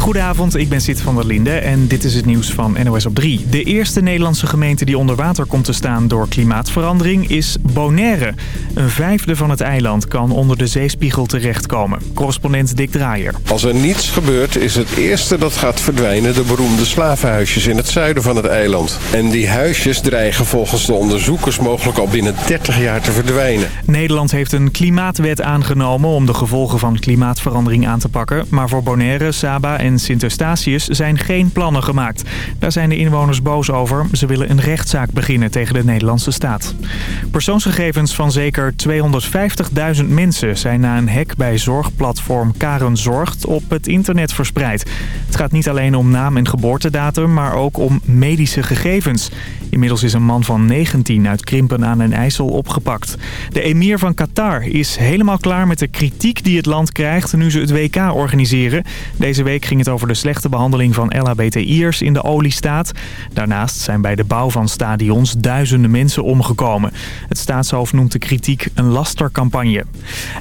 Goedenavond, ik ben Sid van der Linde en dit is het nieuws van NOS op 3. De eerste Nederlandse gemeente die onder water komt te staan door klimaatverandering is Bonaire. Een vijfde van het eiland kan onder de zeespiegel terechtkomen. Correspondent Dick Draaier. Als er niets gebeurt is het eerste dat gaat verdwijnen de beroemde slavenhuisjes in het zuiden van het eiland. En die huisjes dreigen volgens de onderzoekers mogelijk al binnen 30 jaar te verdwijnen. Nederland heeft een klimaatwet aangenomen om de gevolgen van klimaatverandering aan te pakken. Maar voor Bonaire, Saba en Sint-Eustatius zijn geen plannen gemaakt. Daar zijn de inwoners boos over. Ze willen een rechtszaak beginnen tegen de Nederlandse staat. Persoonsgegevens van zeker 250.000 mensen zijn na een hack bij zorgplatform Karen Zorgt op het internet verspreid. Het gaat niet alleen om naam en geboortedatum, maar ook om medische gegevens. Inmiddels is een man van 19 uit Krimpen aan den IJssel opgepakt. De emir van Qatar is helemaal klaar met de kritiek die het land krijgt nu ze het WK organiseren. Deze week ging het over de slechte behandeling van LHBTI'ers in de oliestaat. Daarnaast zijn bij de bouw van stadions duizenden mensen omgekomen. Het staatshoofd noemt de kritiek een lastercampagne.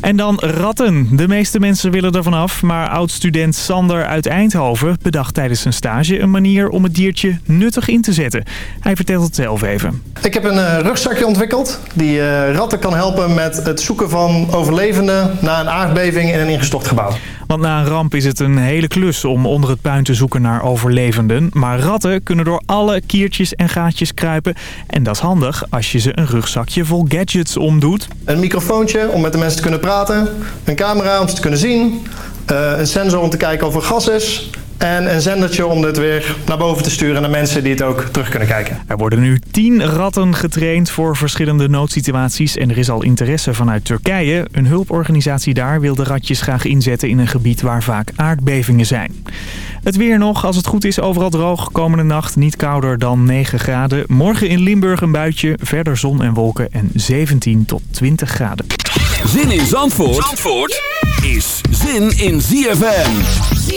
En dan ratten. De meeste mensen willen er vanaf, maar oud-student Sander uit Eindhoven bedacht tijdens zijn stage een manier om het diertje nuttig in te zetten. Hij vertelt het zelf even. Ik heb een uh, rugzakje ontwikkeld die uh, ratten kan helpen met het zoeken van overlevenden na een aardbeving in een ingestort gebouw. Want na een ramp is het een hele klus om onder het puin te zoeken naar overlevenden. Maar ratten kunnen door alle kiertjes en gaatjes kruipen. En dat is handig als je ze een rugzakje vol gadgets omdoet. Een microfoontje om met de mensen te kunnen praten. Een camera om ze te kunnen zien. Uh, een sensor om te kijken of er gas is. En een zendertje om het weer naar boven te sturen naar mensen die het ook terug kunnen kijken. Er worden nu 10 ratten getraind voor verschillende noodsituaties. En er is al interesse vanuit Turkije. Een hulporganisatie daar wil de ratjes graag inzetten in een gebied waar vaak aardbevingen zijn. Het weer nog, als het goed is, overal droog. Komende nacht niet kouder dan 9 graden. Morgen in Limburg een buitje, verder zon en wolken en 17 tot 20 graden. Zin in Zandvoort, Zandvoort is zin in ZFM.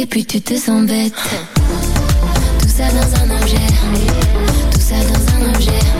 Et puis tu te sens bête. Tout ça dans un objet. Tout ça dans un objet.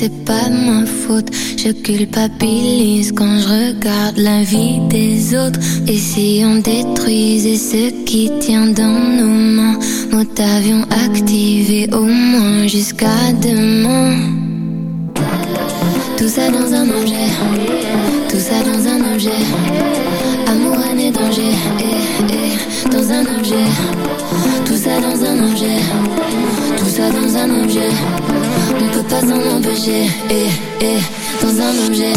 c'est pas ma faute. Je culpabilise quand je regarde la vie des autres. Et si on détruisait ce qui tient dans nos mains, nous t'avions activé au moins jusqu'à demain. Tout ça dans un objet, tout ça dans un objet. Amour, année, danger, eh, eh, dans un objet. Tout ça dans un objet, tout ça dans un objet. pas un objet, eh, eh, dans un objet.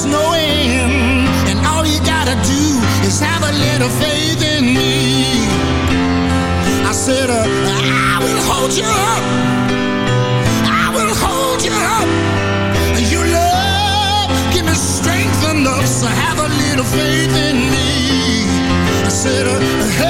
there's no end. And all you gotta do is have a little faith in me. I said, uh, I will hold you up. I will hold you up. Your love, give me strength enough. So have a little faith in me. I said, uh, hey.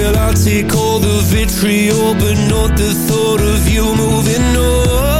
Well, I'll take all the vitriol, but not the thought of you moving on.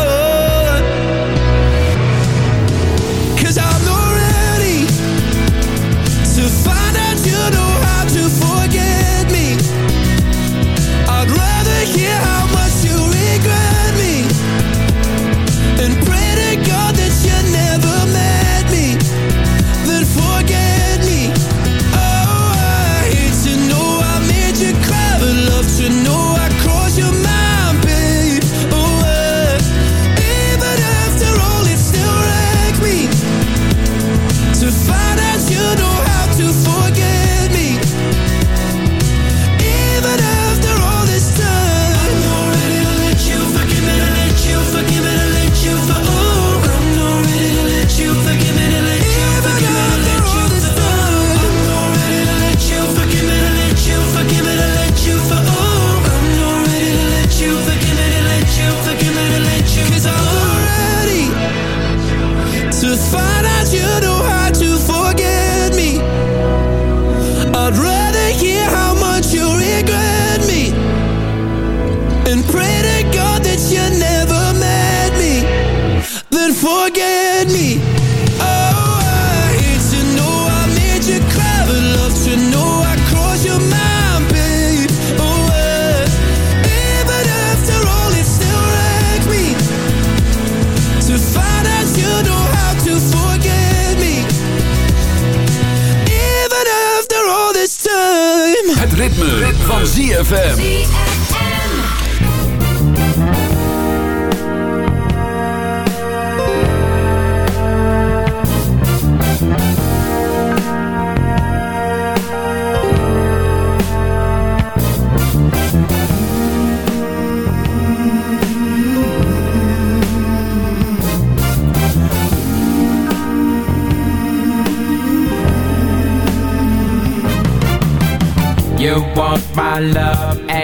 ZFM.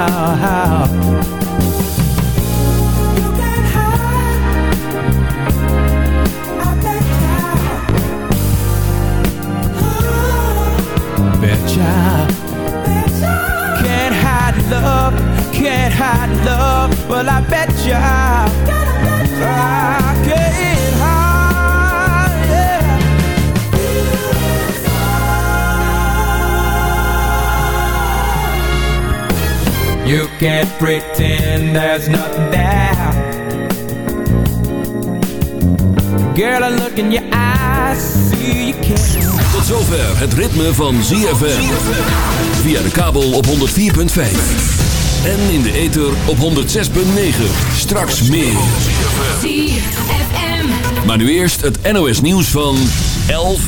how, how. You got high. I bet ya. Bet ya. Can't hide love. Can't hide love. Well, I bet ya. Gotta bet ya. I can You can't pretend there's nothing there. Girl, I look in your eyes, see you care. Tot zover het ritme van ZFM. Via de kabel op 104.5. En in de ether op 106.9. Straks meer. ZFM. Maar nu eerst het NOS nieuws van 11